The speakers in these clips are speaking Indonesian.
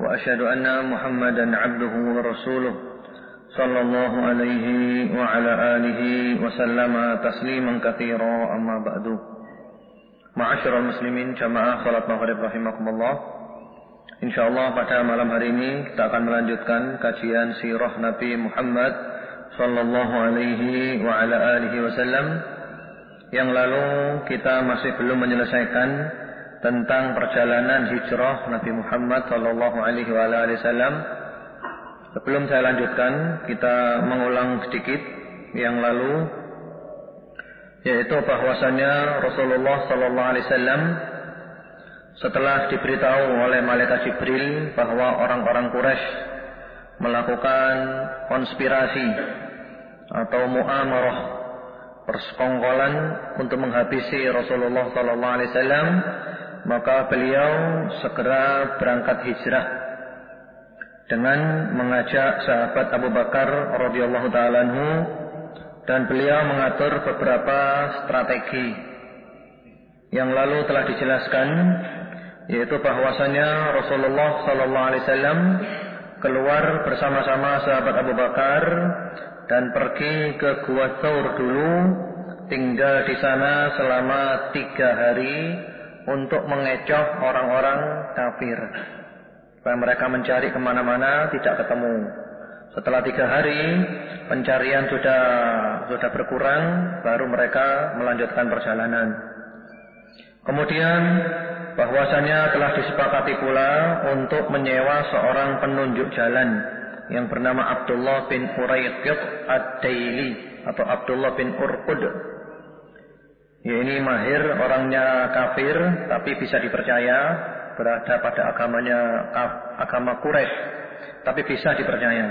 وأشهد أن محمدا عبده ورسوله صلى الله عليه وعلى آله وسلم تسليما كثيرا أما بعد معاشر المسلمين جماعة صلاة maghrib rahimakumullah Insyaallah pada malam hari ini kita akan melanjutkan kajian sirah Nabi Muhammad sallallahu alaihi wa ala alihi wasallam yang lalu kita masih belum menyelesaikan tentang perjalanan hijrah Nabi Muhammad sallallahu alaihi wasallam. Sebelum saya lanjutkan, kita mengulang sedikit yang lalu yaitu bahwasanya Rasulullah sallallahu alaihi wasallam setelah diberitahu oleh malaikat Jibril bahwa orang-orang Quraisy melakukan konspirasi atau muamarah persekongkolan untuk menghabisi Rasulullah sallallahu alaihi wasallam maka beliau segera berangkat hijrah dengan mengajak sahabat Abu Bakar radhiyallahu taala dan beliau mengatur beberapa strategi. Yang lalu telah dijelaskan yaitu bahwasanya Rasulullah sallallahu alaihi wasallam keluar bersama-sama sahabat Abu Bakar dan pergi ke Gua Thawr dulu tinggal di sana selama tiga hari untuk mengecoh orang-orang kafir. Supaya mereka mencari ke mana-mana tidak ketemu. Setelah tiga hari pencarian sudah sudah berkurang, baru mereka melanjutkan perjalanan. Kemudian bahwasanya telah disepakati pula untuk menyewa seorang penunjuk jalan yang bernama Abdullah bin Urayqid Ad-Daili atau Abdullah bin Urqud Ya ini mahir orangnya kafir tapi bisa dipercaya berada pada agamanya agama Quraisy tapi bisa dipercaya.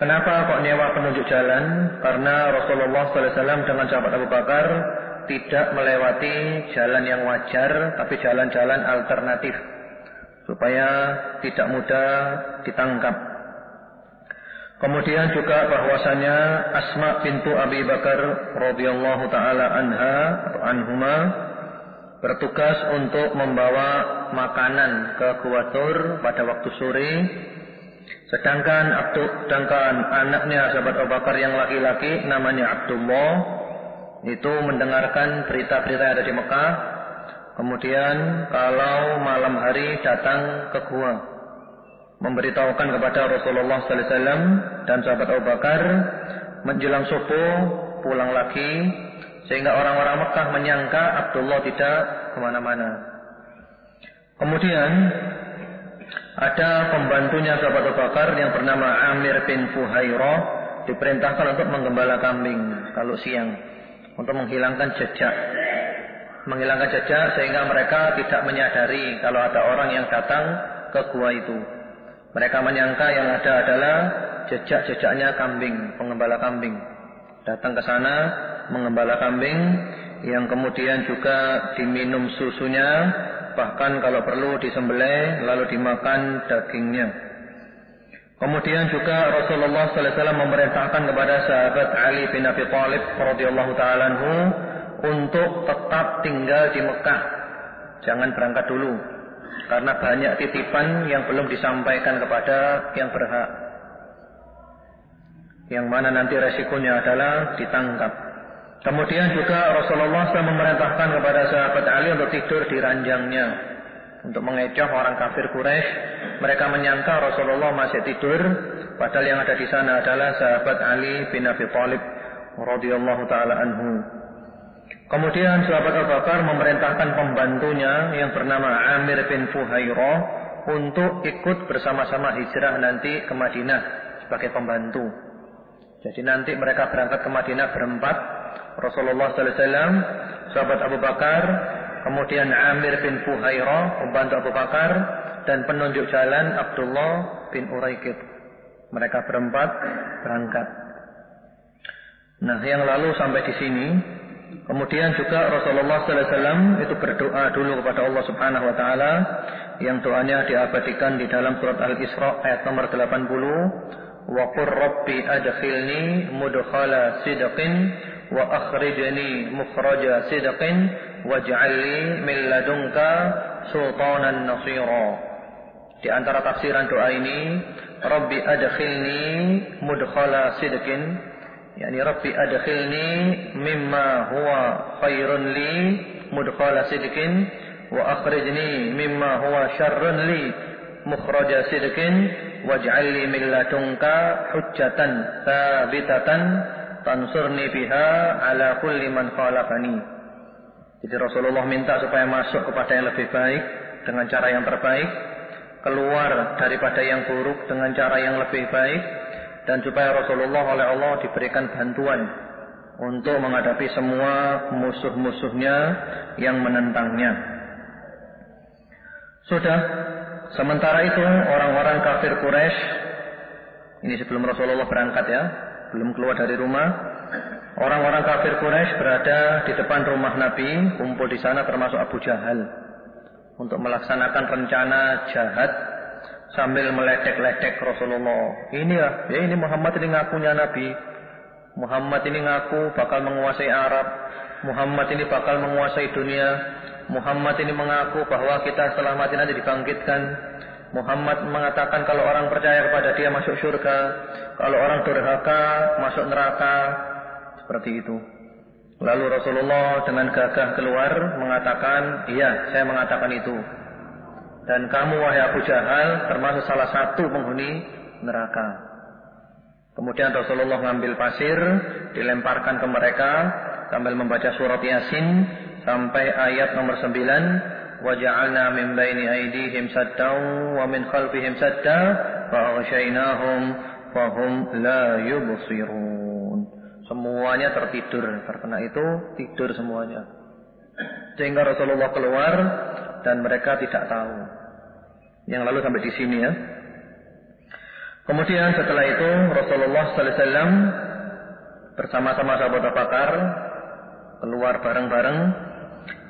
Kenapa kok nyewa penunjuk jalan? Karena Rasulullah SAW dengan sahabat Abu Bakar tidak melewati jalan yang wajar tapi jalan-jalan alternatif supaya tidak mudah ditangkap. Kemudian juga bahwasanya Asma pintu Abi Bakar radhiyallahu taala anha atau anhuma bertugas untuk membawa makanan ke Kuwatur pada waktu sore. Sedangkan Abdul, sedangkan anaknya sahabat Abu Bakar yang laki-laki namanya Abdullah itu mendengarkan berita-berita yang ada di Mekah. Kemudian kalau malam hari datang ke gua memberitahukan kepada Rasulullah wasallam dan sahabat Abu Bakar menjelang subuh pulang lagi sehingga orang-orang Mekah menyangka Abdullah tidak ke mana-mana. Kemudian ada pembantunya sahabat Abu Bakar yang bernama Amir bin Fuhairah diperintahkan untuk menggembala kambing kalau siang untuk menghilangkan jejak menghilangkan jejak sehingga mereka tidak menyadari kalau ada orang yang datang ke gua itu. Mereka menyangka yang ada adalah jejak-jejaknya kambing, pengembala kambing. Datang ke sana mengembala kambing yang kemudian juga diminum susunya, bahkan kalau perlu disembelih lalu dimakan dagingnya. Kemudian juga Rasulullah SAW memerintahkan kepada sahabat Ali bin Abi Thalib radhiyallahu taala untuk tetap tinggal di Mekah. Jangan berangkat dulu karena banyak titipan yang belum disampaikan kepada yang berhak. Yang mana nanti resikonya adalah ditangkap. Kemudian juga Rasulullah SAW memerintahkan kepada sahabat Ali untuk tidur di ranjangnya. Untuk mengecoh orang kafir Quraisy. Mereka menyangka Rasulullah masih tidur. Padahal yang ada di sana adalah sahabat Ali bin Abi Thalib radhiyallahu taala anhu. Kemudian sahabat Abu Bakar memerintahkan pembantunya yang bernama Amir bin Fuhairah untuk ikut bersama-sama hijrah nanti ke Madinah sebagai pembantu. Jadi nanti mereka berangkat ke Madinah berempat. Rasulullah SAW, sahabat Abu Bakar, kemudian Amir bin Fuhairah, pembantu Abu Bakar, dan penunjuk jalan Abdullah bin Uraikid. Mereka berempat berangkat. Nah, yang lalu sampai di sini. Kemudian juga Rasulullah wasallam itu berdoa dulu kepada Allah Subhanahu wa taala yang doanya diabadikan di dalam surat Al-Isra ayat nomor 80 wa qur rabbi adkhilni mudkhala sidqin wa akhrijni mukhraja sidqin waj'al li min ladunka sultanan nasira. Di antara tafsiran doa ini rabbi adkhilni mudkhala sidqin yakni rabbi adkhilni mimma huwa khairun li mudkhala sidqin wa akhrijni mimma huwa syarrun li mukhraja sidqin waj'al li min ladunka hujjatan thabitatan tansurni biha ala kulli man khalafani. Jadi Rasulullah minta supaya masuk kepada yang lebih baik dengan cara yang terbaik, keluar daripada yang buruk dengan cara yang lebih baik dan supaya Rasulullah oleh Allah diberikan bantuan untuk menghadapi semua musuh-musuhnya yang menentangnya. Sudah, sementara itu orang-orang kafir Quraisy ini sebelum Rasulullah berangkat ya, belum keluar dari rumah. Orang-orang kafir Quraisy berada di depan rumah Nabi, kumpul di sana termasuk Abu Jahal untuk melaksanakan rencana jahat sambil meledek-ledek Rasulullah. Ini ya, ya ini Muhammad ini ngakunya Nabi. Muhammad ini ngaku bakal menguasai Arab. Muhammad ini bakal menguasai dunia. Muhammad ini mengaku bahwa kita setelah mati nanti dibangkitkan. Muhammad mengatakan kalau orang percaya kepada dia masuk surga, kalau orang durhaka masuk neraka. Seperti itu. Lalu Rasulullah dengan gagah keluar mengatakan, "Iya, saya mengatakan itu." Dan kamu wahai Abu Jahal termasuk salah satu penghuni neraka. Kemudian Rasulullah mengambil pasir, dilemparkan ke mereka sambil membaca surat Yasin sampai ayat nomor 9, waja'alna min baini aydihim saddan wa min khalfihim saddan fa aghshaynahum fa hum la yubsirun." Semuanya tertidur karena itu tidur semuanya sehingga Rasulullah keluar dan mereka tidak tahu yang lalu sampai di sini ya kemudian setelah itu Rasulullah wasallam bersama-sama sahabat Abu Bakar keluar bareng-bareng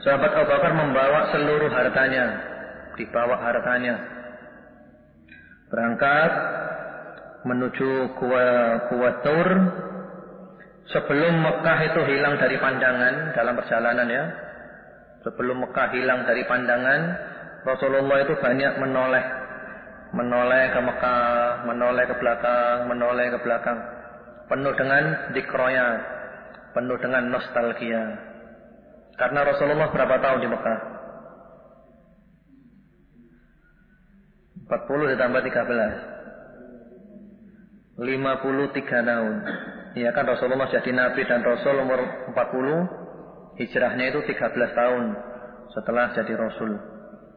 Sahabat Abu Bakar membawa seluruh hartanya, dibawa hartanya. Berangkat menuju Gua Gua Tur. Sebelum Mekah itu hilang dari pandangan dalam perjalanan ya. Sebelum Mekah hilang dari pandangan, Rasulullah itu banyak menoleh menoleh ke Mekah, menoleh ke belakang, menoleh ke belakang. Penuh dengan dikroya, penuh dengan nostalgia. Karena Rasulullah berapa tahun di Mekah? 40 ditambah 13. 53 tahun. Iya kan Rasulullah jadi Nabi dan Rasul umur 40. Hijrahnya itu 13 tahun setelah jadi Rasul.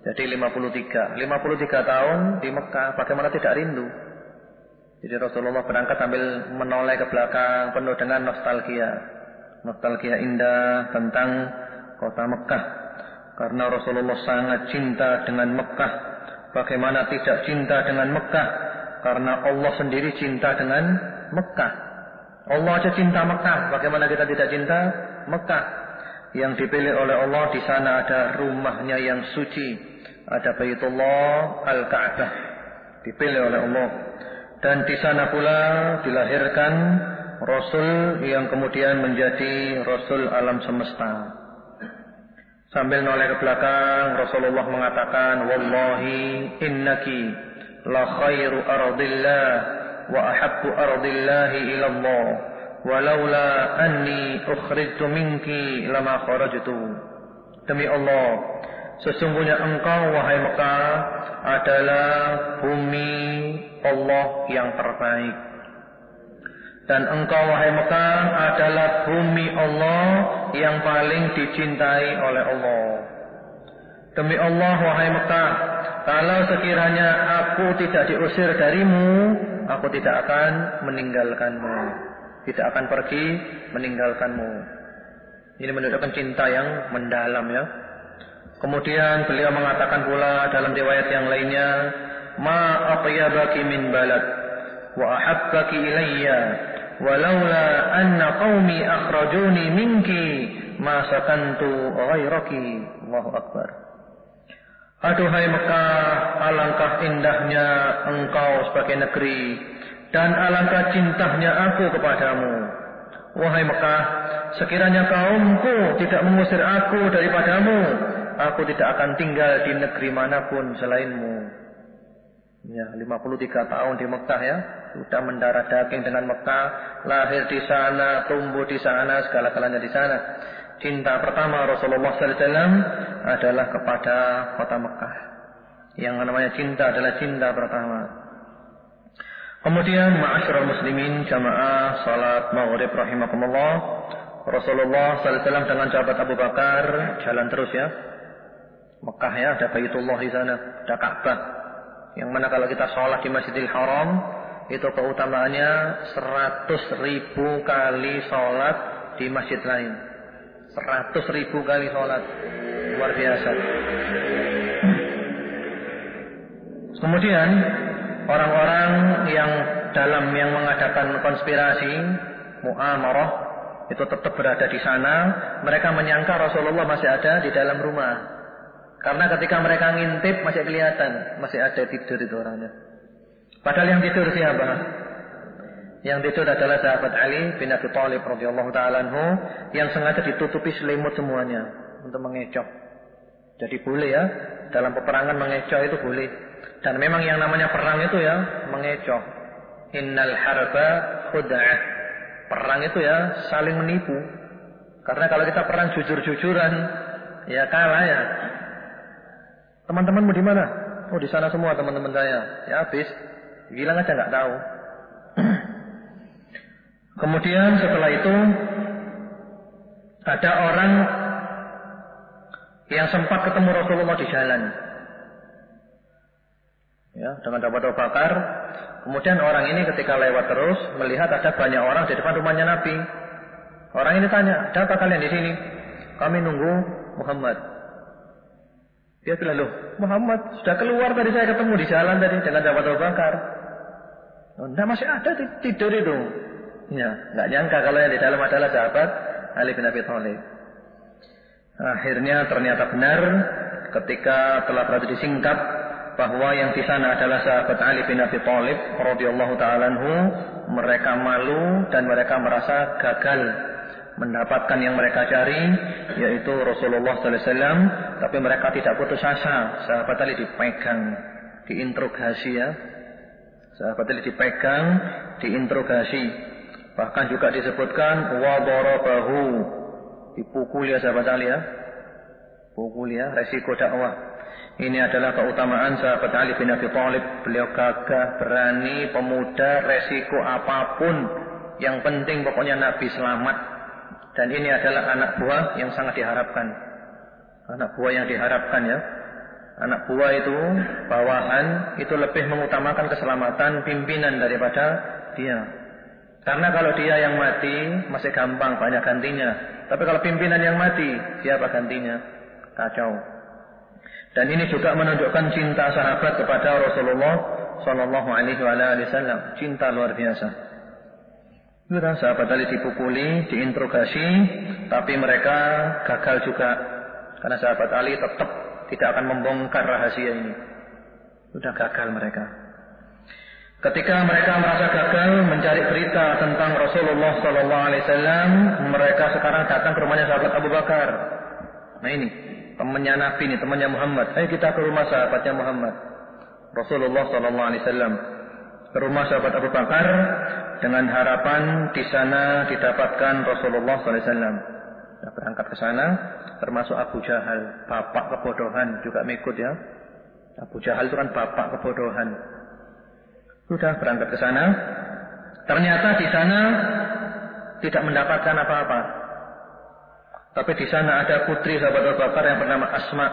Jadi 53. 53 tahun di Mekah. Bagaimana tidak rindu? Jadi Rasulullah berangkat sambil menoleh ke belakang penuh dengan nostalgia. Nostalgia indah tentang kota Mekah. Karena Rasulullah sangat cinta dengan Mekah. Bagaimana tidak cinta dengan Mekah? Karena Allah sendiri cinta dengan Mekah. Allah aja cinta Mekah. Bagaimana kita tidak cinta Mekah? Yang dipilih oleh Allah di sana ada rumahnya yang suci. Ada Baitullah Al-Ka'bah. Dipilih oleh Allah. Dan di sana pula dilahirkan Rasul yang kemudian menjadi Rasul alam semesta. Sambil noleh ke belakang, Rasulullah mengatakan, Wallahi innaki la khairu ardillah wa ahabbu ardillahi ilallah. Walaula anni ukhrijtu minki lama kharajtu. Demi Allah, sesungguhnya engkau wahai Mekah adalah bumi Allah yang terbaik. Dan engkau wahai Mekah adalah bumi Allah yang paling dicintai oleh Allah. Demi Allah wahai Mekah, kalau sekiranya aku tidak diusir darimu, aku tidak akan meninggalkanmu. Tidak akan pergi meninggalkanmu. Ini menunjukkan cinta yang mendalam ya. Kemudian beliau mengatakan pula dalam riwayat yang lainnya, Ma atyabaki min balad wa ahabbaki ilayya walaula anna qaumi akhrajuni minki ma sakantu ghairaki Allahu akbar Aduhai Mekah, alangkah indahnya engkau sebagai negeri dan alangkah cintanya aku kepadamu. Wahai Mekah, sekiranya kaumku tidak mengusir aku daripadamu, aku tidak akan tinggal di negeri mana pun selainmu. Ya, 53 tahun di Mekah ya. Sudah mendarah daging dengan Mekah, lahir di sana, tumbuh di sana, segala-galanya di sana. Cinta pertama Rasulullah SAW adalah kepada kota Mekah. Yang namanya cinta adalah cinta pertama. Kemudian ma'asyiral muslimin jamaah salat maghrib rahimakumullah. Rasulullah SAW dengan sahabat Abu Bakar jalan terus ya. Mekah ya, ada Baitullah di sana, ada Ka'bah. Yang mana kalau kita sholat di Masjidil Haram, itu keutamaannya 100 ribu kali sholat di masjid lain. 100 ribu kali sholat. Luar biasa. Kemudian orang-orang yang dalam yang mengadakan konspirasi muamarah itu tetap berada di sana. Mereka menyangka Rasulullah masih ada di dalam rumah. Karena ketika mereka ngintip masih kelihatan, masih ada tidur itu orangnya. Padahal yang tidur siapa? Yang tidur adalah sahabat Ali bin Abi Thalib radhiyallahu taala yang sengaja ditutupi selimut semuanya untuk mengecoh. Jadi boleh ya, dalam peperangan mengecoh itu boleh. Dan memang yang namanya perang itu ya mengecoh. Innal harba khud'ah. Perang itu ya saling menipu. Karena kalau kita perang jujur-jujuran ya kalah ya. Teman-temanmu di mana? Oh di sana semua teman-teman saya. Ya habis. Bilang aja nggak tahu. Kemudian setelah itu ada orang yang sempat ketemu Rasulullah di jalan. Ya, dengan dapat Abu Bakar. Kemudian orang ini ketika lewat terus melihat ada banyak orang di depan rumahnya Nabi. Orang ini tanya, "Ada apa kalian di sini?" Kami nunggu Muhammad. Dia bilang, loh Muhammad sudah keluar tadi saya ketemu di jalan tadi dengan sahabat Abu Bakar. Nah masih ada tidur itu. Ya, nggak nyangka kalau yang di dalam adalah sahabat Ali bin Abi Thalib. Akhirnya ternyata benar ketika telah berada disingkap bahwa yang di sana adalah sahabat Ali bin Abi Thalib radhiyallahu taala mereka malu dan mereka merasa gagal mendapatkan yang mereka cari yaitu Rasulullah sallallahu alaihi wasallam. Tapi mereka tidak putus asa. Sahabat Ali dipegang diinterogasi ya. Sahabat Ali dipegang diinterogasi. Bahkan juga disebutkan wa darabahu dipukul ya sahabat Ali ya. Pukul ya resiko dakwah ini adalah keutamaan sahabat Ali bin Abi Thalib beliau gagah berani pemuda resiko apa pun yang penting pokoknya Nabi selamat dan ini adalah anak buah yang sangat diharapkan. Anak buah yang diharapkan ya. Anak buah itu bawahan itu lebih mengutamakan keselamatan pimpinan daripada dia. Karena kalau dia yang mati masih gampang banyak gantinya. Tapi kalau pimpinan yang mati siapa gantinya? Kacau. Dan ini juga menunjukkan cinta sahabat kepada Rasulullah Sallallahu Alaihi Wasallam. Cinta luar biasa. Sudah sahabat Ali dipukuli, diinterogasi, tapi mereka gagal juga. Karena sahabat Ali tetap tidak akan membongkar rahasia ini. Sudah gagal mereka. Ketika mereka merasa gagal mencari berita tentang Rasulullah Sallallahu Alaihi Wasallam, mereka sekarang datang ke rumahnya sahabat Abu Bakar. Nah ini temannya Nabi ini, temannya Muhammad. Ayo kita ke rumah sahabatnya Muhammad. Rasulullah Sallallahu Alaihi ke rumah sahabat Abu Bakar dengan harapan di sana didapatkan Rasulullah SAW. Nah, berangkat ke sana, termasuk Abu Jahal, bapak kebodohan juga mengikut ya. Abu Jahal itu kan bapak kebodohan. Sudah berangkat ke sana, ternyata di sana tidak mendapatkan apa-apa. Tapi di sana ada putri sahabat Abu Bakar yang bernama Asma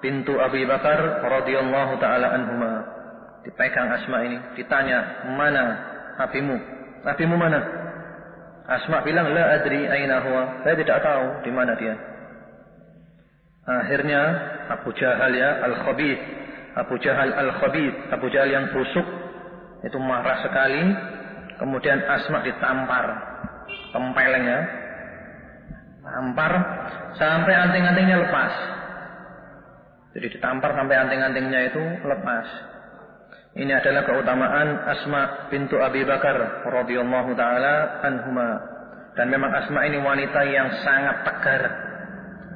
pintu Abu Bakar radhiyallahu taala anhumah. Dipegang Asma ini, ditanya, "Mana apimu?" Apimu mana? Asma bilang, "La adri aina huwa." Saya tidak tahu di mana dia. Akhirnya Abu Jahal ya Al-Khabith, Abu Jahal Al-Khabith, Abu Jahal yang busuk Itu marah sekali. Kemudian Asma ditampar. Tempeleng ya. Tampar sampai anting-antingnya lepas. Jadi ditampar sampai anting-antingnya itu lepas. Ini adalah keutamaan Asma pintu Abi Bakar radhiyallahu taala anhuma. Dan memang Asma ini wanita yang sangat tegar.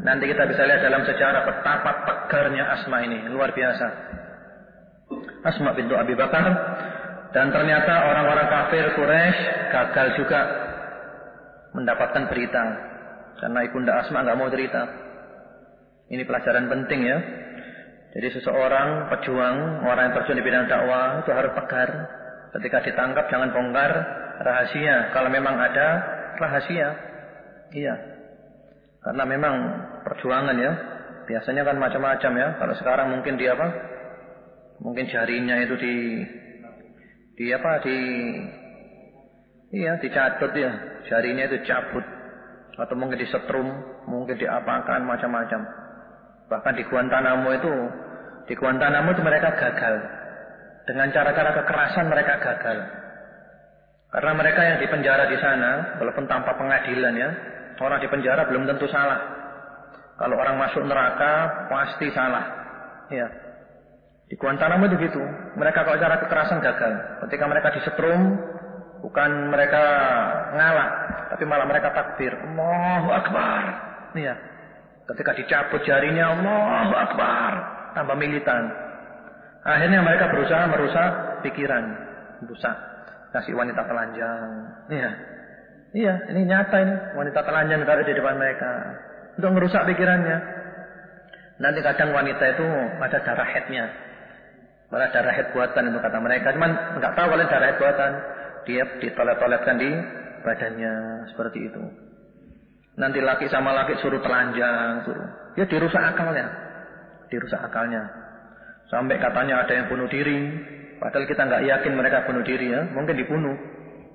Nanti kita bisa lihat dalam sejarah betapa tegarnya Asma ini, luar biasa. Asma pintu Abi Bakar dan ternyata orang-orang kafir Quraisy gagal juga mendapatkan berita karena ibunda Asma nggak mau cerita. Ini pelajaran penting ya. Jadi seseorang pejuang, orang yang terjun di bidang dakwah itu harus tegar. Ketika ditangkap jangan bongkar rahasia. Kalau memang ada rahasia, iya. Karena memang perjuangan ya. Biasanya kan macam-macam ya. Kalau sekarang mungkin di apa? Mungkin jarinya itu di di apa? Di iya dicatut ya. Jarinya itu cabut atau mungkin disetrum, mungkin diapakan macam-macam. Bahkan di Guantanamo itu, di Guantanamo itu mereka gagal. Dengan cara-cara kekerasan mereka gagal. Karena mereka yang dipenjara di sana, walaupun tanpa pengadilan ya, orang di penjara belum tentu salah. Kalau orang masuk neraka pasti salah. Ya. Di Guantanamo itu gitu. Mereka kalau cara kekerasan gagal. Ketika mereka disetrum, bukan mereka ngalah, tapi malah mereka takbir. Allahu Akbar. Ya. Ketika dicabut jarinya, Allah Akbar. Tambah militan. Akhirnya mereka berusaha merusak pikiran. Rusak. Kasih wanita telanjang. Iya. Iya, ini nyata ini. Wanita telanjang taruh di depan mereka. Untuk merusak pikirannya. Nanti kadang wanita itu ada darah headnya. Malah darah head buatan itu kata mereka. Cuman nggak tahu kalau darah head buatan. Dia ditolet-toletkan di badannya. Seperti itu. Nanti laki sama laki suruh telanjang, suruh. Ya dirusak akalnya. Dirusak akalnya. Sampai katanya ada yang bunuh diri. Padahal kita nggak yakin mereka bunuh diri ya. Mungkin dibunuh.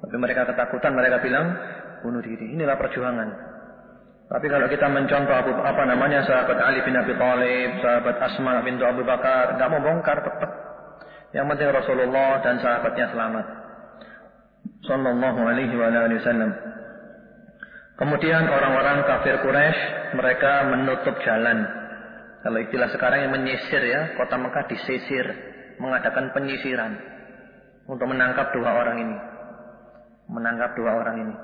Tapi mereka ketakutan, mereka bilang bunuh diri. Inilah perjuangan. Tapi kalau kita mencontoh Abu, apa namanya sahabat Ali bin Abi Thalib, sahabat Asma bin Abu Bakar, nggak mau bongkar tetap. Yang penting Rasulullah dan sahabatnya selamat. Sallallahu alaihi wasallam. Kemudian orang-orang kafir Quraisy mereka menutup jalan. Kalau istilah sekarang yang menyisir ya, kota Mekah disisir, mengadakan penyisiran untuk menangkap dua orang ini. Menangkap dua orang ini.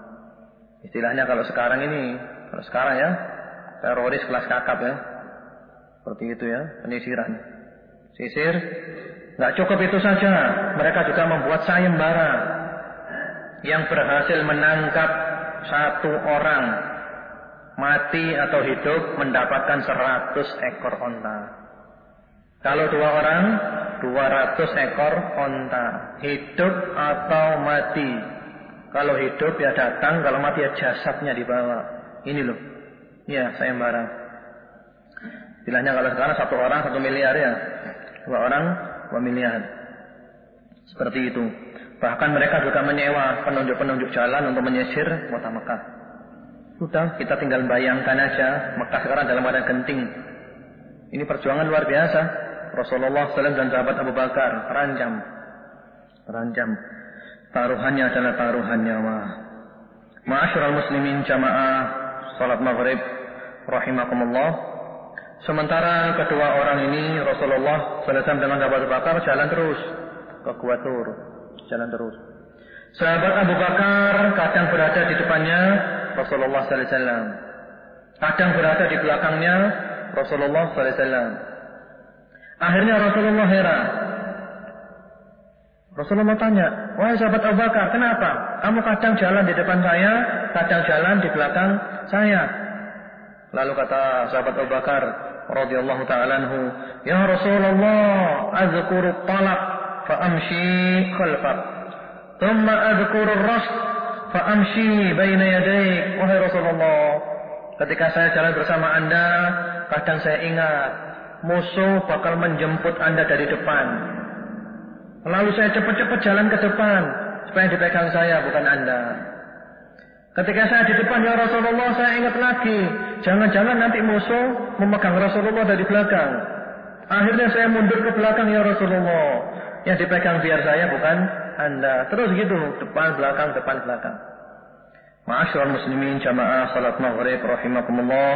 Istilahnya kalau sekarang ini, kalau sekarang ya, teroris kelas kakap ya. Seperti itu ya, penyisiran. Sisir, nggak cukup itu saja. Mereka juga membuat sayembara yang berhasil menangkap satu orang mati atau hidup mendapatkan 100 ekor onta. Kalau dua orang, 200 ekor onta. Hidup atau mati. Kalau hidup ya datang, kalau mati ya jasadnya dibawa. Ini loh. Ya, saya barang. Bilangnya kalau sekarang satu orang satu miliar ya. Dua orang dua miliar. Seperti itu. Bahkan mereka juga menyewa penunjuk-penunjuk jalan untuk menyisir kota Mekah. Sudah, kita tinggal bayangkan aja Mekah sekarang dalam keadaan genting. Ini perjuangan luar biasa. Rasulullah SAW dan sahabat Abu Bakar terancam. Terancam. Taruhannya adalah taruhan nyawa. Ma'asyiral muslimin jamaah salat maghrib rahimakumullah. Sementara kedua orang ini Rasulullah SAW dengan sahabat Abu Bakar jalan terus ke Gua Tur jalan terus. Sahabat Abu Bakar kadang berada di depannya Rasulullah sallallahu alaihi wasallam. Kadang berada di belakangnya Rasulullah sallallahu alaihi wasallam. Akhirnya Rasulullah heran. Rasulullah tanya, "Wahai sahabat Abu Bakar, kenapa? Kamu kadang jalan di depan saya, kadang jalan di belakang saya?" Lalu kata sahabat Abu Bakar radhiyallahu taala "Ya Rasulullah, azkuru talaq فأمشي خلفك ثم أذكر الرشد فأمشي بين يديك wahai Rasulullah ketika saya jalan bersama anda kadang saya ingat musuh bakal menjemput anda dari depan lalu saya cepat-cepat jalan ke depan supaya dipegang saya bukan anda Ketika saya di depan ya Rasulullah saya ingat lagi Jangan-jangan nanti musuh memegang Rasulullah dari belakang Akhirnya saya mundur ke belakang ya Rasulullah yang dipegang biar saya bukan Anda. Terus gitu, depan belakang depan belakang. Ma'asyiral muslimin jamaah salat maghrib rahimakumullah.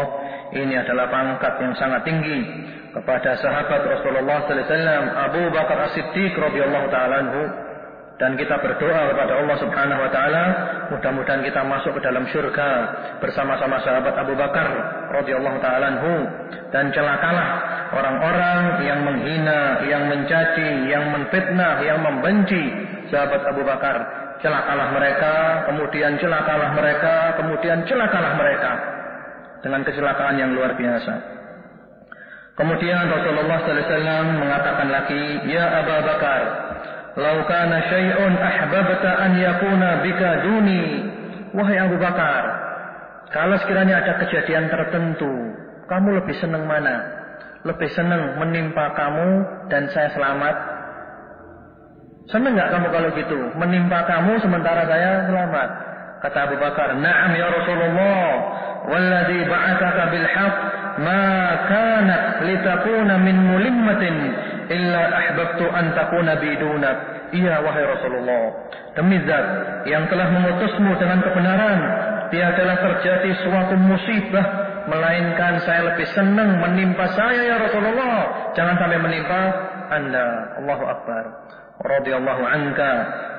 Ini adalah pangkat yang sangat tinggi kepada sahabat Rasulullah sallallahu alaihi wasallam Abu Bakar As-Siddiq radhiyallahu taala anhu dan kita berdoa kepada Allah Subhanahu wa taala mudah-mudahan kita masuk ke dalam surga bersama-sama sahabat Abu Bakar radhiyallahu taala dan celakalah orang-orang yang menghina, yang mencaci, yang menfitnah, yang membenci sahabat Abu Bakar. Celakalah mereka, kemudian celakalah mereka, kemudian celakalah mereka dengan kecelakaan yang luar biasa. Kemudian Rasulullah wasallam mengatakan lagi, "Ya Abu Bakar, Lau kana syai'un ahbabta an yakuna bika duni. Wahai Abu Bakar, kalau sekiranya ada kejadian tertentu, kamu lebih senang mana? Lebih senang menimpa kamu dan saya selamat? Senang nggak kamu kalau gitu? Menimpa kamu sementara saya selamat? Kata Abu Bakar, "Na'am ya Rasulullah, walladhi ba'athaka bil haqq ma kanat litakuna min mulimmatin illa ahbabtu an takuna bidunak. Iya wahai Rasulullah. Demi zat yang telah mengutusmu dengan kebenaran, tiadalah terjadi suatu musibah melainkan saya lebih senang menimpa saya ya Rasulullah. Jangan sampai menimpa Anda. Allahu Akbar. Radhiyallahu anka.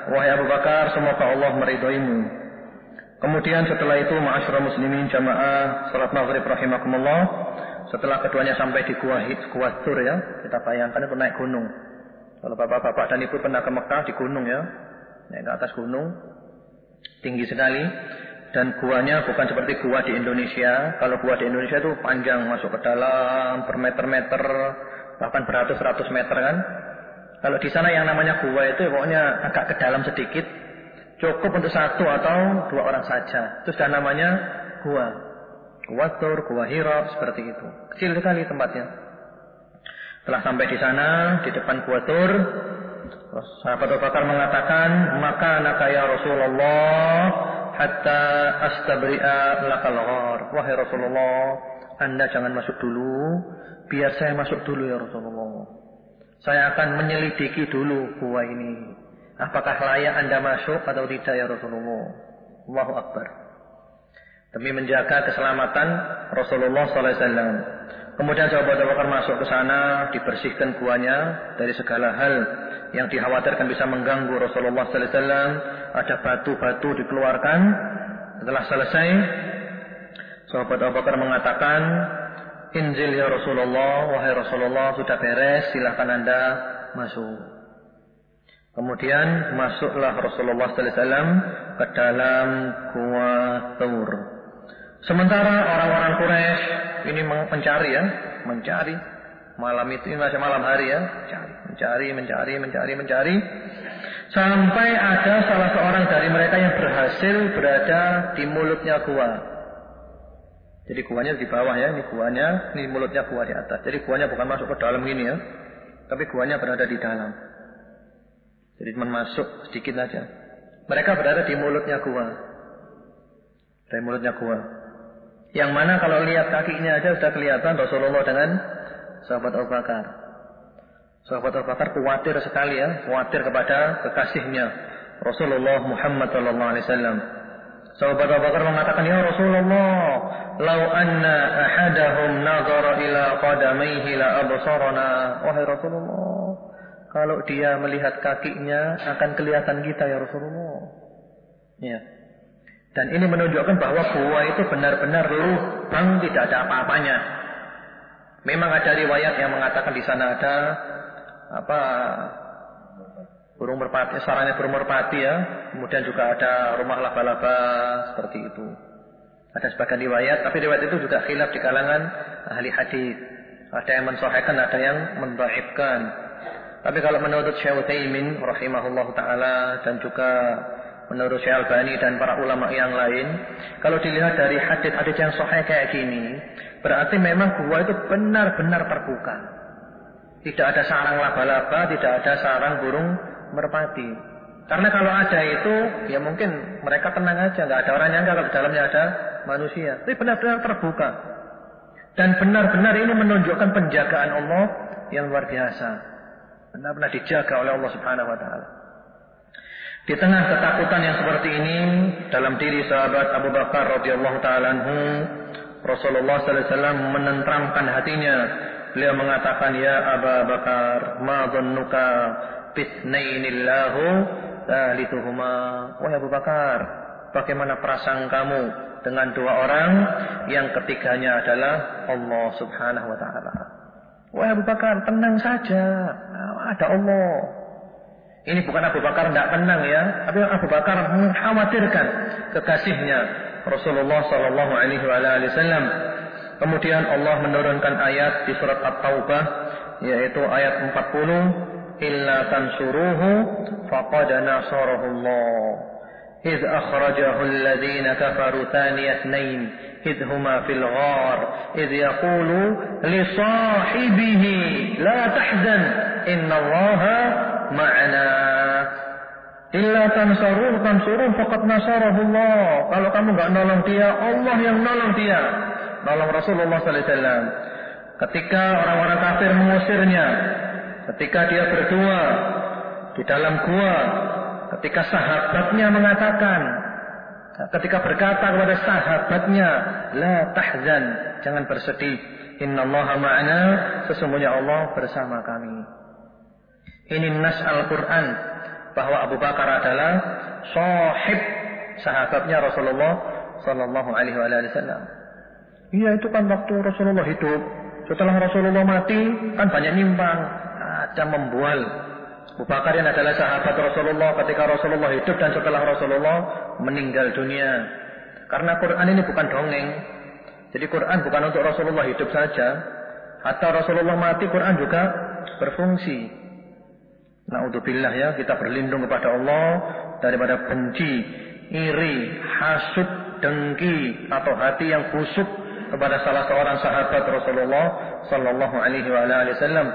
Wahai Abu Bakar, semoga Allah meridhoimu. Kemudian setelah itu ma'asyiral muslimin jamaah salat maghrib rahimakumullah setelah keduanya sampai di Gua, Gua Tur ya, kita bayangkan itu naik gunung. Kalau bapak-bapak dan ibu pernah ke Mekah di gunung ya, naik ke atas gunung, tinggi sekali. Dan guanya bukan seperti gua di Indonesia. Kalau gua di Indonesia itu panjang, masuk ke dalam, bermeter-meter, bahkan beratus-ratus meter kan. Kalau di sana yang namanya gua itu pokoknya agak ke dalam sedikit, cukup untuk satu atau dua orang saja. Itu sudah namanya gua. Gua Tur, Gua Hira, seperti itu. Kecil sekali tempatnya. Setelah sampai di sana, di depan Gua Tur, sahabat Abu Bakar mengatakan, maka naka ya Rasulullah, hatta astabri'a lakal ghar. Wahai Rasulullah, anda jangan masuk dulu, biar saya masuk dulu ya Rasulullah. Saya akan menyelidiki dulu gua ini. Apakah layak anda masuk atau tidak ya Rasulullah? Allahu Akbar demi menjaga keselamatan Rasulullah SAW. Kemudian sahabat Abu Bakar masuk ke sana, dibersihkan guanya dari segala hal yang dikhawatirkan bisa mengganggu Rasulullah SAW. Ada batu-batu dikeluarkan. Setelah selesai, sahabat Abu Bakar mengatakan, Injil ya Rasulullah, wahai Rasulullah sudah beres, silahkan anda masuk. Kemudian masuklah Rasulullah SAW ke dalam gua Tur. Sementara orang-orang Quraisy ini mencari ya, mencari malam itu ini masih malam hari ya, mencari, mencari, mencari, mencari, sampai ada salah seorang dari mereka yang berhasil berada di mulutnya gua. Jadi guanya di bawah ya, ini guanya, ini mulutnya gua di atas. Jadi guanya bukan masuk ke dalam gini ya, tapi guanya berada di dalam. Jadi cuma masuk sedikit aja. Mereka berada di mulutnya gua. Dari mulutnya gua. Yang mana kalau lihat kakinya aja sudah kelihatan Rasulullah dengan sahabat Abu Bakar. Sahabat Abu Bakar khawatir sekali ya, khawatir kepada kekasihnya Rasulullah Muhammad sallallahu alaihi wasallam. Sahabat Abu Bakar mengatakan, "Ya Rasulullah, lau anna ahadahum nazara ila qadamaihi la absarana." Wahai Rasulullah, kalau dia melihat kakinya akan kelihatan kita ya Rasulullah. Ya. Dan ini menunjukkan bahwa gua itu benar-benar lubang tidak ada apa-apanya. Memang ada riwayat yang mengatakan di sana ada apa burung merpati, sarangnya burung merpati ya. Kemudian juga ada rumah laba-laba seperti itu. Ada sebagian riwayat, tapi riwayat itu juga khilaf di kalangan ahli hadis. Ada yang mensohhikan, ada yang mendaifkan. Tapi kalau menurut Syekh Utsaimin rahimahullah taala dan juga menurut Syekh Albani dan para ulama yang lain, kalau dilihat dari hadis-hadis yang sahih kayak gini, berarti memang gua itu benar-benar terbuka. Tidak ada sarang laba-laba, tidak ada sarang burung merpati. Karena kalau ada itu, ya mungkin mereka tenang aja, nggak ada orang yang kalau di dalamnya ada manusia. Tapi benar-benar terbuka. Dan benar-benar ini menunjukkan penjagaan Allah yang luar biasa. Benar-benar dijaga oleh Allah Subhanahu wa taala. Di tengah ketakutan yang seperti ini dalam diri sahabat Abu Bakar radhiyallahu taala Rasulullah sallallahu alaihi wasallam menenteramkan hatinya. Beliau mengatakan, "Ya Abu Bakar, ma dhannuka fitnainillahu thalithuhuma?" Wahai Abu Bakar, bagaimana perasaan kamu dengan dua orang yang ketiganya adalah Allah Subhanahu wa taala? Wahai Abu Bakar, tenang saja. Ada Allah. Ini bukan Abu Bakar tidak tenang ya, tapi Abu Bakar mengkhawatirkan kekasihnya Rasulullah Sallallahu Alaihi Wasallam. Kemudian Allah menurunkan ayat di surat At-Taubah yaitu ayat 40 illa tansuruhu faqad nasarahu Allah إذ أخرجه الذين كفروا ثاني اثنين إذ هما في الغار إذ يقول لصاحبه لا تحزن إن الله ma'na. Illa tansurun tansurun faqad nasarahullah. Kalau kamu nggak nolong dia, Allah yang nolong dia. Nolong Rasulullah sallallahu alaihi wasallam. Ketika orang-orang kafir mengusirnya, ketika dia berdua di dalam gua, ketika sahabatnya mengatakan, ketika berkata kepada sahabatnya, la tahzan, jangan bersedih. Innallaha ma'ana, sesungguhnya Allah bersama kami. Ini nas Al-Quran bahwa Abu Bakar adalah sahib sahabatnya Rasulullah Sallallahu Alaihi Wasallam. Iya itu kan waktu Rasulullah hidup. Setelah Rasulullah mati kan banyak nyimpang, ada membual. Abu Bakar yang adalah sahabat Rasulullah ketika Rasulullah hidup dan setelah Rasulullah meninggal dunia. Karena Quran ini bukan dongeng. Jadi Quran bukan untuk Rasulullah hidup saja. Atau Rasulullah mati Quran juga berfungsi. Naudzubillah ya, kita berlindung kepada Allah daripada benci, iri, hasud, dengki atau hati yang busuk kepada salah seorang sahabat Rasulullah sallallahu alaihi wasallam.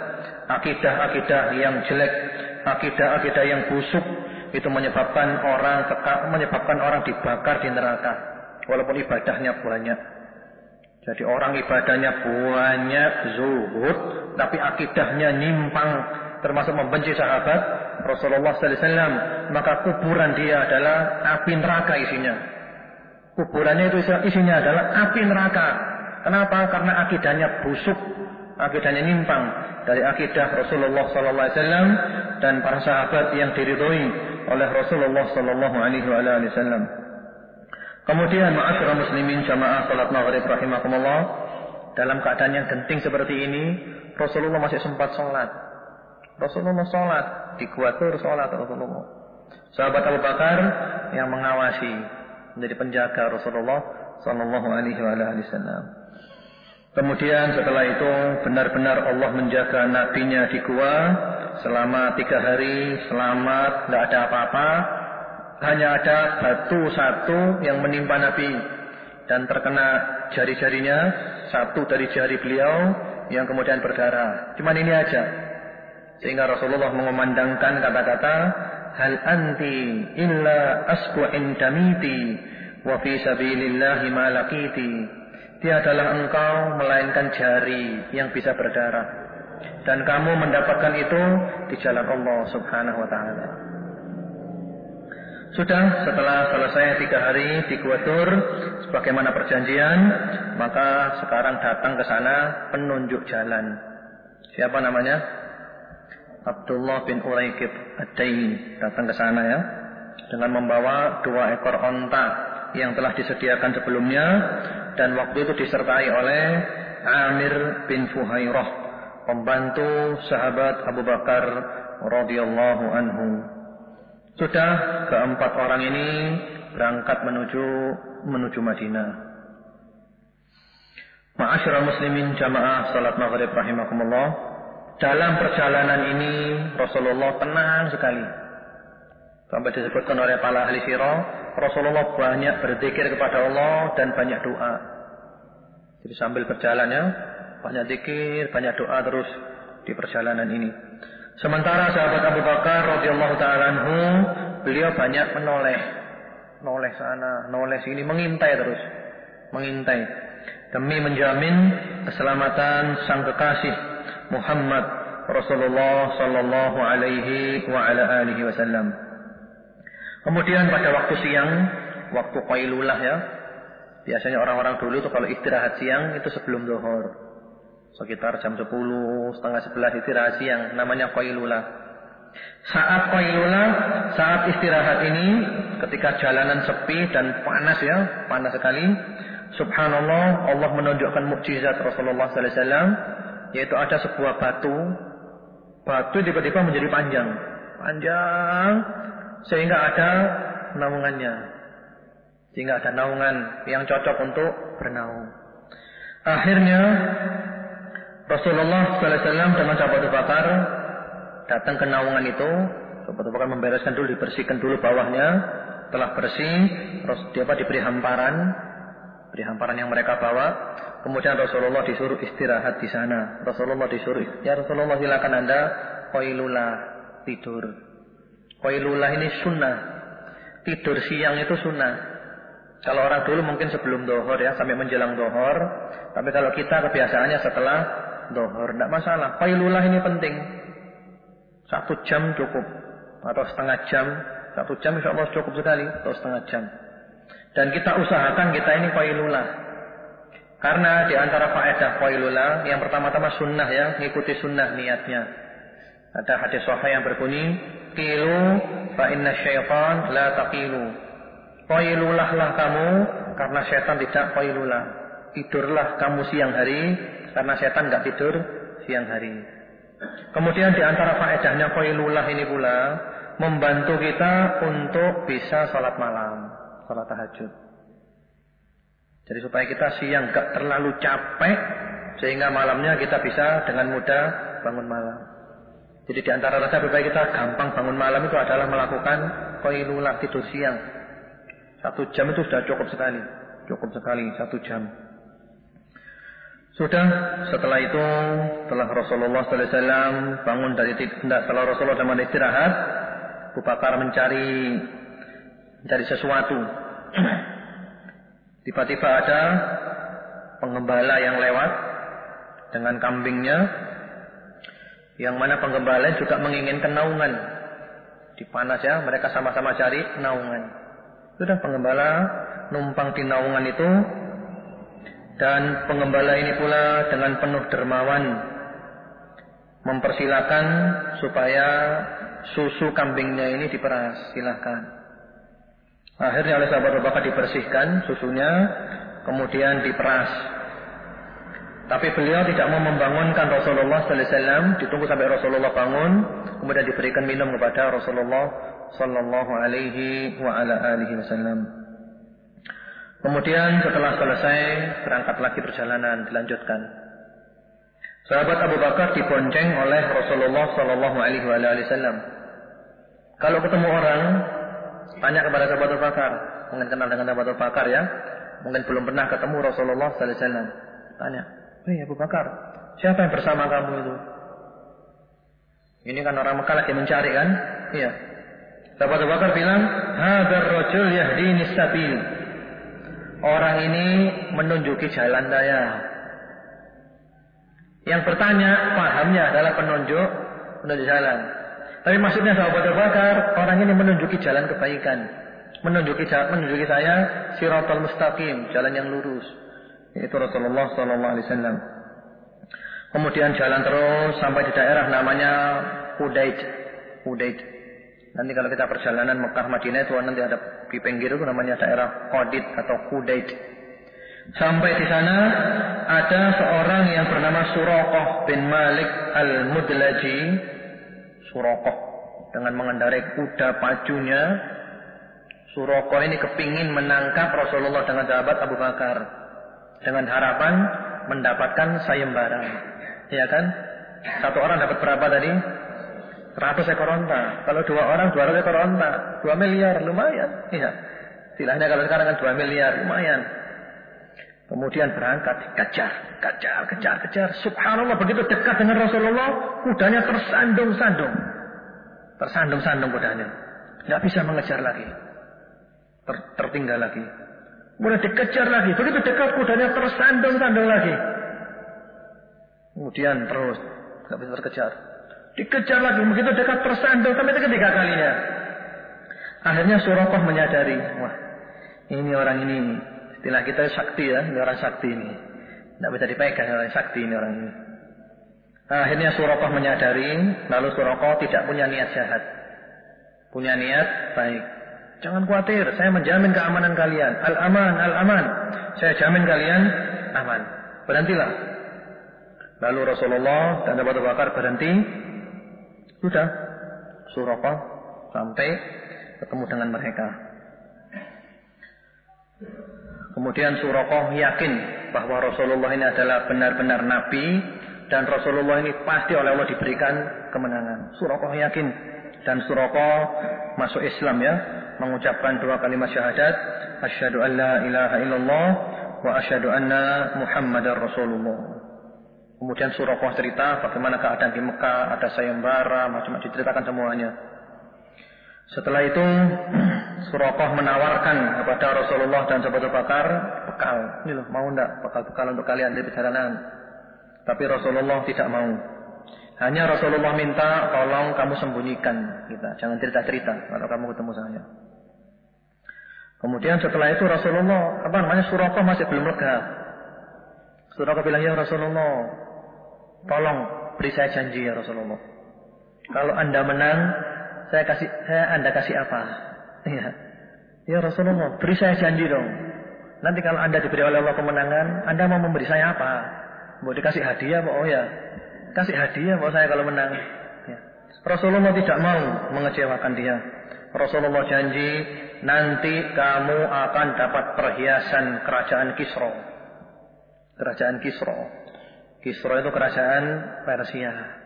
Akidah-akidah yang jelek, akidah-akidah yang busuk itu menyebabkan orang menyebabkan orang dibakar di neraka walaupun ibadahnya banyak. Jadi orang ibadahnya banyak zuhud tapi akidahnya nyimpang termasuk membenci sahabat Rasulullah sallallahu alaihi wasallam, maka kuburan dia adalah api neraka isinya. Kuburannya itu isinya adalah api neraka. Kenapa? Karena akidahnya busuk, akidahnya nyimpang dari akidah Rasulullah sallallahu alaihi wasallam dan para sahabat yang diridhoi oleh Rasulullah sallallahu alaihi wasallam. Kemudian ma'asyiral muslimin jamaah salat maghrib rahimakumullah dalam keadaan yang genting seperti ini Rasulullah masih sempat sholat Rasulullah sholat di Gua sholat Rasulullah. Sahabat Abu Bakar yang mengawasi menjadi penjaga Rasulullah Sallallahu Alaihi Wasallam. Kemudian setelah itu benar-benar Allah menjaga nabinya di gua selama tiga hari selamat, tidak ada apa-apa. Hanya ada batu satu yang menimpa Nabi dan terkena jari-jarinya satu dari jari beliau yang kemudian berdarah. Cuman ini aja. Sehingga Rasulullah mengumandangkan kata-kata hal anti illa asku indamiti wa fi sabilillahi ma. Dia adalah engkau melainkan jari yang bisa berdarah. Dan kamu mendapatkan itu di jalan Allah subhanahu wa ta'ala. Sudah setelah selesai tiga hari di Kuatur sebagaimana perjanjian, maka sekarang datang ke sana penunjuk jalan. Siapa namanya? Abdullah bin Uraikib Ad-Dain datang ke sana ya dengan membawa dua ekor onta yang telah disediakan sebelumnya dan waktu itu disertai oleh Amir bin Fuhairah pembantu sahabat Abu Bakar radhiyallahu anhu. Sudah keempat orang ini berangkat menuju menuju Madinah. Ma'asyiral muslimin jamaah salat maghrib rahimakumullah. Dalam perjalanan ini Rasulullah tenang sekali. Sampai disebutkan oleh para ahli sirah, Rasulullah banyak berzikir kepada Allah dan banyak doa. Jadi sambil berjalannya banyak zikir, banyak doa terus di perjalanan ini. Sementara sahabat Abu Bakar radhiyallahu taala beliau banyak menoleh, noleh sana, noleh sini, mengintai terus, mengintai demi menjamin keselamatan sang kekasih Muhammad Rasulullah sallallahu alaihi wa ala alihi wasallam. Kemudian pada waktu siang, waktu qailulah ya. Biasanya orang-orang dulu itu kalau istirahat siang itu sebelum zuhur. Sekitar jam 10, setengah 11 istirahat siang. Namanya qailulah. Saat qailulah, saat istirahat ini ketika jalanan sepi dan panas ya, panas sekali. Subhanallah, Allah menunjukkan mukjizat Rasulullah sallallahu alaihi wasallam yaitu ada sebuah batu batu tiba-tiba menjadi panjang. Panjang sehingga ada naungannya. Sehingga ada naungan yang cocok untuk bernaung. Akhirnya Rasulullah SAW dengan sahabat Bakar datang ke naungan itu. Sahabat Bakar membereskan dulu, dibersihkan dulu bawahnya. Setelah bersih, terus dia apa diberi hamparan, beri hamparan yang mereka bawa. Kemudian Rasulullah disuruh istirahat di sana. Rasulullah disuruh, ya Rasulullah silakan anda koilulah tidur. Koilulah ini sunnah. Tidur siang itu sunnah. Kalau orang dulu mungkin sebelum dohor ya, sampai menjelang dohor. Tapi kalau kita kebiasaannya setelah dohor, tidak masalah. Koilulah ini penting. Satu jam cukup. Atau setengah jam. Satu jam insya Allah cukup sekali. Atau setengah jam. Dan kita usahakan kita ini koilulah. Karena di antara faedah qailula yang pertama-tama sunnah ya, mengikuti sunnah niatnya. Ada hadis sahih yang berbunyi, "Qilu fa inna syaitan la taqilu." Qailulahlah kamu karena setan tidak qailula. Tidurlah kamu siang hari karena setan enggak tidur siang hari. Kemudian di antara faedahnya qailulah ini pula membantu kita untuk bisa salat malam, salat tahajud. Jadi supaya kita siang gak terlalu capek sehingga malamnya kita bisa dengan mudah bangun malam. Jadi di antara rasa supaya kita gampang bangun malam itu adalah melakukan koilulah tidur siang. Satu jam itu sudah cukup sekali. Cukup sekali satu jam. Sudah setelah itu setelah Rasulullah SAW bangun dari tidak setelah Rasulullah zaman istirahat, Abu Bakar mencari mencari sesuatu Tiba-tiba ada pengembala yang lewat dengan kambingnya yang mana penggembala juga menginginkan naungan. Di panas ya, mereka sama-sama cari naungan. Sudah penggembala numpang di naungan itu dan penggembala ini pula dengan penuh dermawan mempersilahkan supaya susu kambingnya ini diperas. Akhirnya oleh sahabat Abu Bakar dibersihkan susunya, kemudian diperas. Tapi beliau tidak mau membangunkan Rasulullah Sallallahu Alaihi Wasallam, ditunggu sampai Rasulullah bangun, kemudian diberikan minum kepada Rasulullah Sallallahu Alaihi Wasallam. Kemudian setelah selesai berangkat lagi perjalanan dilanjutkan. Sahabat Abu Bakar dibonceng oleh Rasulullah Sallallahu Alaihi Wasallam. Kalau ketemu orang Tanya kepada sahabat Bakar. Mungkin kenal dengan sahabat Bakar ya. Mungkin belum pernah ketemu Rasulullah sallallahu alaihi wasallam. Tanya, "Hei Abu Bakar, siapa yang bersama kamu itu?" Ini kan orang Mekah lagi mencari kan? Iya. Sahabat Abu Bakar bilang, "Hadzal rajul yahdini sabil." Orang ini menunjuki jalan saya. Yang bertanya, pahamnya adalah penunjuk, penunjuk jalan. Tapi maksudnya sahabat Abu Bakar, orang ini menunjuki jalan kebaikan. Menunjuki menunjuki saya siratal mustaqim, jalan yang lurus. Itu Rasulullah sallallahu alaihi wasallam. Kemudian jalan terus sampai di daerah namanya Hudaid. Hudaid. Nanti kalau kita perjalanan Mekah Madinah itu nanti ada di pinggir itu namanya daerah Qadid atau Hudaid. Sampai di sana ada seorang yang bernama Suraqah bin Malik Al-Mudlaji Surokoh dengan mengendarai kuda pacunya. Surokoh ini kepingin menangkap Rasulullah dengan sahabat Abu Bakar. Dengan harapan mendapatkan sayembara. Ya kan? Satu orang dapat berapa tadi? 100 ekor onta. Kalau dua orang 200 ekor onta. 2 miliar lumayan. Iya. Istilahnya kalau sekarang kan 2 miliar lumayan. Kemudian berangkat, kejar, kejar, kejar, kejar. Subhanallah begitu dekat dengan Rasulullah, kudanya tersandung-sandung. Tersandung-sandung kudanya. Tidak bisa mengejar lagi. Ter tertinggal lagi. Kemudian dikejar lagi. Begitu dekat kudanya tersandung-sandung lagi. Kemudian terus. Tidak bisa terkejar. Dikejar lagi. Begitu dekat tersandung sampai ketiga kalinya. Akhirnya Suraqah menyadari, wah ini orang ini istilah kita sakti ya, ini orang sakti ini. Tidak bisa dipegang orang sakti ini orang ini. Akhirnya Suraqah menyadari, lalu Suraqah tidak punya niat jahat. Punya niat baik. Jangan khawatir, saya menjamin keamanan kalian. Al-aman, al-aman. Saya jamin kalian aman. Berhentilah. Lalu Rasulullah dan Abu Bakar berhenti. Sudah. Suraqah sampai ketemu dengan mereka. Kemudian Suraqah yakin bahwa Rasulullah ini adalah benar-benar nabi dan Rasulullah ini pasti oleh Allah diberikan kemenangan. Suraqah yakin dan Suraqah masuk Islam ya, mengucapkan dua kalimat syahadat, asyhadu an la ilaha illallah wa asyhadu anna Muhammadar Rasulullah. Kemudian Suraqah cerita bagaimana keadaan di Mekah, ada sayembara, macam-macam diceritakan semuanya. Setelah itu Suraqah menawarkan kepada Rasulullah dan sahabat Bakar bekal. Ini loh, mau enggak bekal-bekal untuk kalian di perjalanan? Tapi Rasulullah tidak mau. Hanya Rasulullah minta tolong kamu sembunyikan kita, jangan cerita-cerita kalau kamu ketemu saya. Kemudian setelah itu Rasulullah, apa namanya Suraqah masih belum lega. Suraqah bilang ya Rasulullah, tolong beri saya janji ya Rasulullah. Kalau anda menang, saya kasih saya Anda kasih apa? Ya. Ya Rasulullah, beri saya janji dong. Nanti kalau Anda diberi oleh Allah kemenangan, Anda mau memberi saya apa? Mau dikasih hadiah, oh ya. Kasih hadiah mau saya kalau menang. Ya. Rasulullah tidak mau mengecewakan dia. Rasulullah janji, nanti kamu akan dapat perhiasan kerajaan Kisro. Kerajaan Kisro. Kisro itu kerajaan Persia.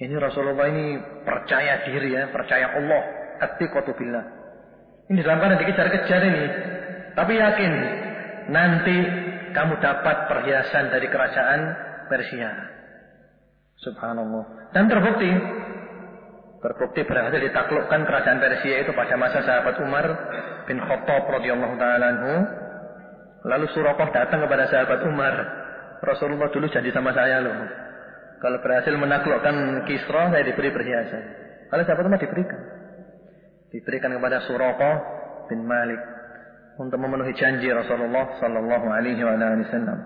Ini Rasulullah ini percaya diri ya, percaya Allah, atiqatu billah. Ini dalam keadaan dikejar-kejar ini. Tapi yakin nanti kamu dapat perhiasan dari kerajaan Persia. Subhanallah. Dan terbukti terbukti berhasil ditaklukkan kerajaan Persia itu pada masa sahabat Umar bin Khattab radhiyallahu taala. Lalu Suraqah datang kepada sahabat Umar. Rasulullah dulu janji sama saya loh. Kalau berhasil menaklukkan Kisra, saya diberi perhiasan. Kalau sahabat Umar diberikan. Diberikan kepada Suraqah bin Malik untuk memenuhi janji Rasulullah Sallallahu Alaihi Wasallam.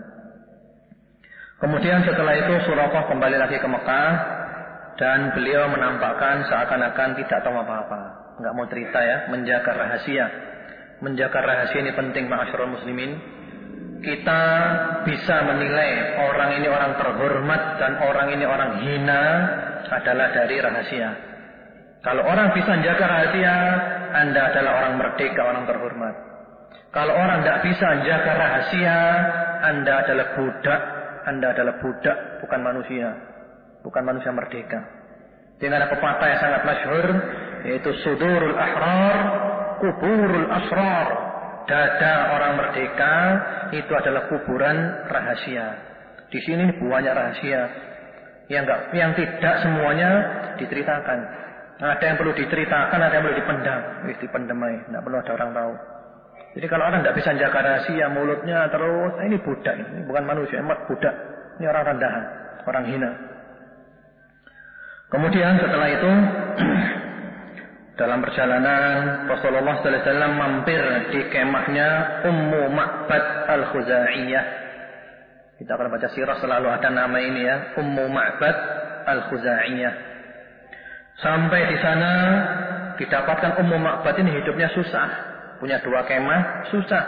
Kemudian setelah itu Suraqah kembali lagi ke Mekah dan beliau menampakkan seakan-akan tidak tahu apa-apa, nggak mau cerita ya, menjaga rahasia. Menjaga rahasia ini penting, ma'asyiral muslimin kita bisa menilai orang ini orang terhormat dan orang ini orang hina adalah dari rahasia. Kalau orang bisa menjaga rahasia, Anda adalah orang merdeka, orang terhormat. Kalau orang tidak bisa menjaga rahasia, Anda adalah budak, Anda adalah budak, bukan manusia. Bukan manusia merdeka. Dengan ada pepatah yang sangat masyhur, yaitu sudurul ahrar, kuburul asrar dada orang merdeka itu adalah kuburan rahasia. Di sini banyak rahasia yang enggak, yang tidak semuanya diceritakan. Ada yang perlu diceritakan, ada yang perlu dipendam. Wis dipendam aja, enggak perlu ada orang tahu. Jadi kalau orang tidak bisa jaga rahasia mulutnya terus, nah ini budak, ini bukan manusia, emak budak. Ini orang rendahan, orang hina. Kemudian setelah itu dalam perjalanan Rasulullah SAW mampir di kemahnya Ummu Ma'bad Al-Khuzaiyah. Kita akan baca sirah selalu ada nama ini ya, Ummu Ma'bad Al-Khuzaiyah. Sampai di sana didapatkan Ummu Ma'bad ini hidupnya susah. Punya dua kemah, susah.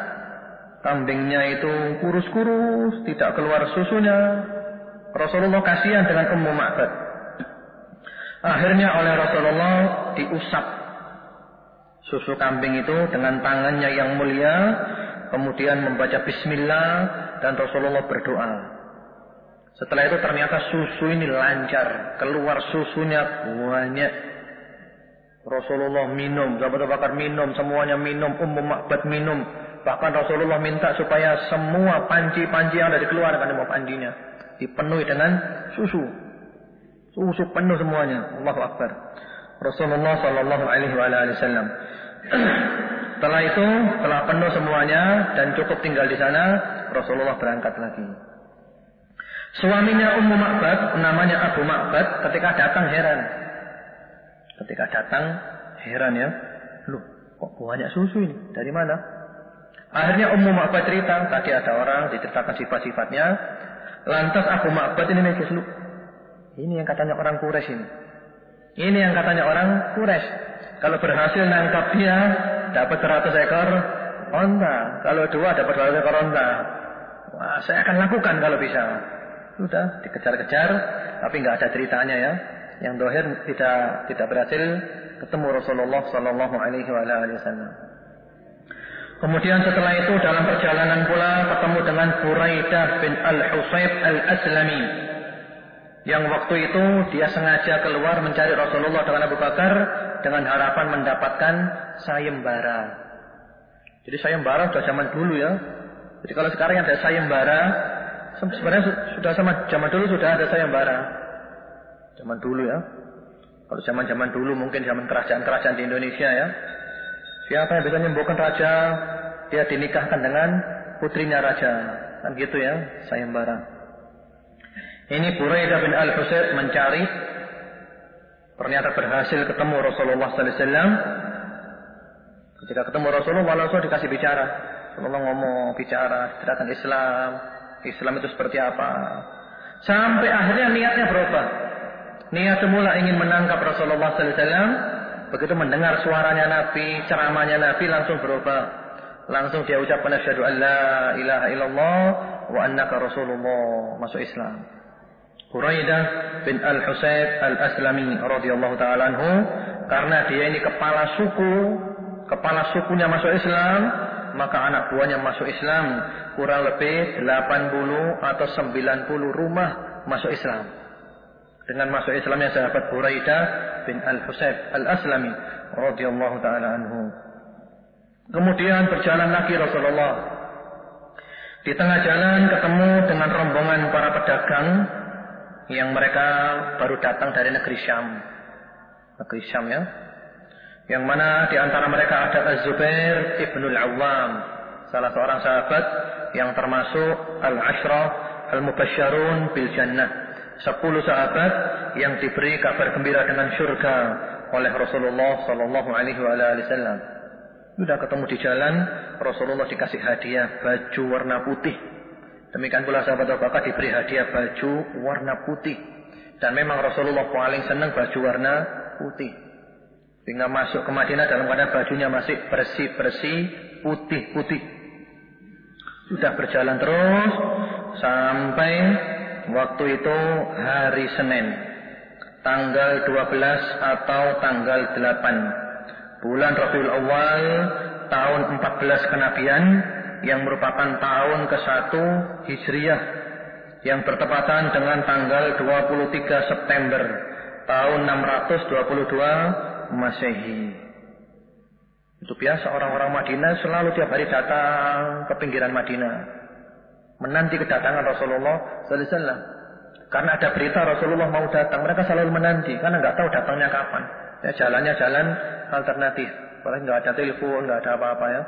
Kambingnya itu kurus-kurus, tidak keluar susunya. Rasulullah kasihan dengan Ummu Ma'bad. Akhirnya oleh Rasulullah diusap susu kambing itu dengan tangannya yang mulia, kemudian membaca bismillah dan Rasulullah berdoa. Setelah itu ternyata susu ini lancar, keluar susunya banyak. Rasulullah minum, sahabat bakar minum, semuanya minum, umum makbat minum. Bahkan Rasulullah minta supaya semua panci-panci yang ada dikeluarkan dari panjinya dipenuhi dengan susu. Susu penuh semuanya. Allahu Akbar. Rasulullah Shallallahu Alaihi Wasallam. Setelah itu, telah penuh semuanya dan cukup tinggal di sana, Rasulullah berangkat lagi. Suaminya Ummu Ma'bad, namanya Abu Ma'bad, ketika datang heran. Ketika datang heran ya. Loh, Kok banyak susu ini? Dari mana? Akhirnya Ummu Ma'bad cerita, tadi ada orang diceritakan sifat-sifatnya. Lantas Abu Ma'bad ini mikir lu. Ini yang katanya orang Quraisy ini. Ini yang katanya orang Quraisy. Kalau berhasil nangkap dia, dapat 100 ekor onta. Kalau dua dapat 200 ekor onta. Wah, saya akan lakukan kalau bisa. Sudah dikejar-kejar, tapi nggak ada ceritanya ya. Yang dohir tidak tidak berhasil ketemu Rasulullah Sallallahu Alaihi Wasallam. Kemudian setelah itu dalam perjalanan pula ketemu dengan Buraidah bin Al-Husayb Al-Aslami. Yang waktu itu dia sengaja keluar mencari Rasulullah dengan Abu Bakar dengan harapan mendapatkan sayembara. Jadi sayembara sudah zaman dulu ya. Jadi kalau sekarang ada sayembara, sebenarnya sudah sama zaman dulu sudah ada sayembara. Zaman dulu ya. Kalau zaman-zaman dulu mungkin zaman kerajaan-kerajaan di Indonesia ya. Siapa yang bisa menyembuhkan raja, dia dinikahkan dengan putrinya raja. Kan gitu ya, sayembara. Ini Buraidah bin Al-Husayb mencari ternyata berhasil ketemu Rasulullah sallallahu alaihi wasallam. Ketika ketemu Rasulullah langsung dikasih bicara. Rasulullah ngomong bicara tentang Islam. Islam itu seperti apa? Sampai akhirnya niatnya berubah. Niat semula ingin menangkap Rasulullah sallallahu alaihi wasallam, begitu mendengar suaranya Nabi, ceramahnya Nabi langsung berubah. Langsung dia ucapkan asyhadu an la ilaha illallah wa annaka rasulullah, masuk Islam. Huraidah bin Al-Husayb Al-Aslami radhiyallahu taala anhu karena dia ini kepala suku, kepala sukunya masuk Islam, maka anak buahnya masuk Islam kurang lebih 80 atau 90 rumah masuk Islam dengan masuk Islamnya sahabat Buraidah bin Al-Husayb Al-Aslami radhiyallahu taala anhu. Kemudian berjalan lagi Rasulullah. Di tengah jalan ketemu dengan rombongan para pedagang yang mereka baru datang dari negeri Syam. Negeri Syam ya. Yang mana di antara mereka ada Az-Zubair Ibnul Awam, salah seorang sahabat yang termasuk Al-Ashrah Al-Mubasyarun bil Jannah sepuluh sahabat yang diberi kabar gembira dengan surga oleh Rasulullah Sallallahu Alaihi Wasallam. Sudah ketemu di jalan, Rasulullah dikasih hadiah baju warna putih. Demikian pula sahabat Abu Bakar diberi hadiah baju warna putih. Dan memang Rasulullah paling senang baju warna putih. Sehingga masuk ke Madinah dalam keadaan bajunya masih bersih-bersih, putih-putih. Sudah berjalan terus sampai waktu itu hari Senin tanggal 12 atau tanggal 8 bulan Rabiul Awal tahun 14 kenabian yang merupakan tahun ke-1 Hijriah yang bertepatan dengan tanggal 23 September tahun 622 Masehi. Itu biasa orang-orang Madinah selalu tiap hari datang ke pinggiran Madinah menanti kedatangan Rasulullah Sallallahu Alaihi Wasallam. Karena ada berita Rasulullah mau datang, mereka selalu menanti karena nggak tahu datangnya kapan. Ya jalannya jalan alternatif, kalau nggak ada telepon, nggak ada apa-apa ya.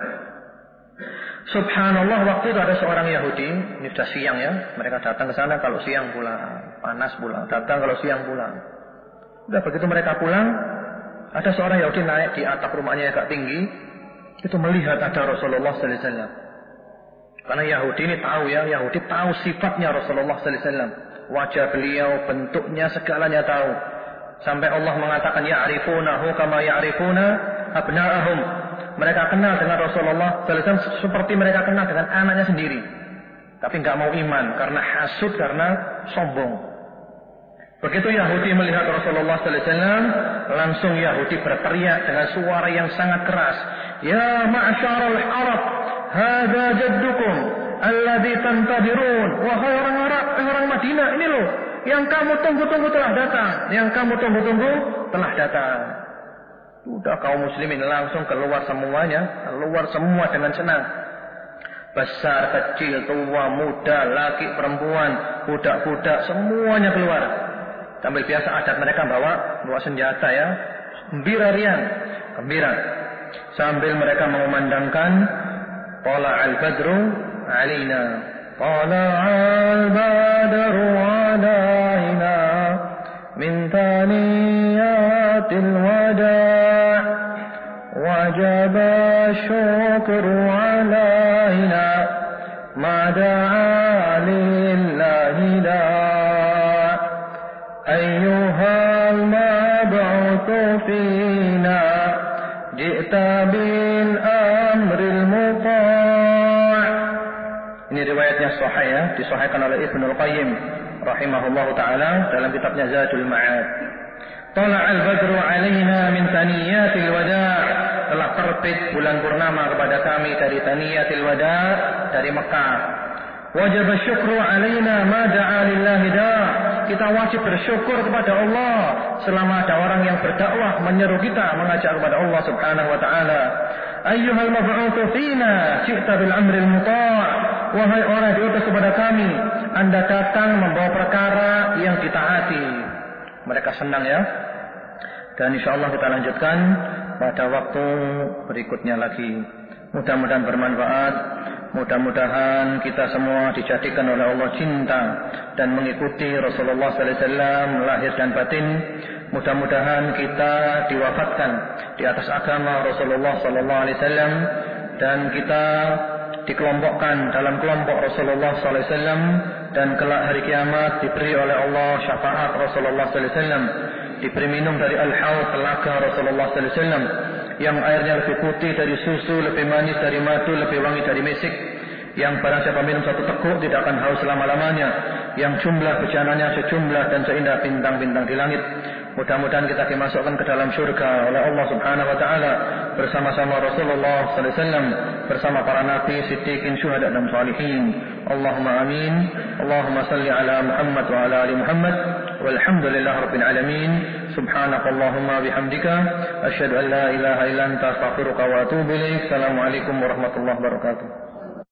Subhanallah waktu itu ada seorang Yahudi, ini sudah siang ya, mereka datang ke sana kalau siang pulang, panas pulang, datang kalau siang pulang. Udah begitu mereka pulang, ada seorang Yahudi naik di atap rumahnya yang agak tinggi, itu melihat ada Rasulullah Sallallahu. Karena Yahudi ini tahu ya, Yahudi tahu sifatnya Rasulullah sallallahu. Wajah beliau, bentuknya, segalanya tahu. Sampai Allah mengatakan ya'rifunahu kama ya'rifuna abna'ahum. Mereka kenal dengan Rasulullah wasallam seperti mereka kenal dengan anaknya sendiri. Tapi nggak mau iman karena hasud, karena sombong. Begitu Yahudi melihat Rasulullah wasallam, langsung Yahudi berteriak dengan suara yang sangat keras, "Ya ma'syarul Arab, Hada jaddukum alladhi tantadirun. Wahai orang Arab, eh, orang Madinah, ini loh yang kamu tunggu-tunggu telah datang. Yang kamu tunggu-tunggu telah datang. Sudah kaum muslimin langsung keluar semuanya, keluar semua dengan senang. Besar, kecil, tua, muda, laki, perempuan, budak-budak, semuanya keluar. Sambil biasa adat mereka bawa bawa senjata ya, gembira riang, gembira. Sambil mereka mengumandangkan Qala al-badru alina Qala al-badru alina, Min taniyatil wajah. وجب الشكر علينا ما دعا لله داع أيها المبعوث فينا جئت بالأمر المطاع Ini riwayatnya sahih disahihkan oleh Ibnu Al-Qayyim rahimahullahu taala dalam kitabnya Zadul Ma'ad. Tala al-badru alaina min taniyatil wada' telah terbit bulan purnama kepada kami dari taniyatil wada' dari Mekah. Wajib syukru alaina ma da'a kita wajib bersyukur kepada Allah selama ada orang yang berdakwah menyeru kita mengajak kepada Allah Subhanahu wa taala. Ayyuhal mab'utsu fina ji'ta bil amril muta' wahai orang diutus kepada kami Anda datang membawa perkara yang ditaati. Mereka senang ya. Dan insya Allah kita lanjutkan pada waktu berikutnya lagi. Mudah-mudahan bermanfaat. Mudah-mudahan kita semua dijadikan oleh Allah cinta dan mengikuti Rasulullah sallallahu alaihi wasallam lahir dan batin. Mudah-mudahan kita diwafatkan di atas agama Rasulullah sallallahu alaihi wasallam dan kita dikelompokkan dalam kelompok Rasulullah sallallahu alaihi wasallam dan kelak hari kiamat diberi oleh Allah syafaat Rasulullah sallallahu alaihi wasallam diberi minum dari al-haud telaga Rasulullah sallallahu alaihi wasallam yang airnya lebih putih dari susu, lebih manis dari madu, lebih wangi dari misik. Yang barang siapa minum satu teguk tidak akan haus selama-lamanya. Yang jumlah bejananya sejumlah dan seindah bintang-bintang di langit. Mudah-mudahan kita dimasukkan ke dalam syurga oleh Allah Subhanahu wa taala bersama-sama Rasulullah sallallahu alaihi wasallam bersama para nabi, siddiqin, syuhada dan salihin. Allahumma amin. Allahumma salli ala Muhammad wa ala ali Muhammad. والحمد لله رب العالمين. سبحانك اللهم بحمدك أشهد أن لا إله إلا أنت أستغفرك وأتوب إليك. السلام عليكم ورحمة الله وبركاته.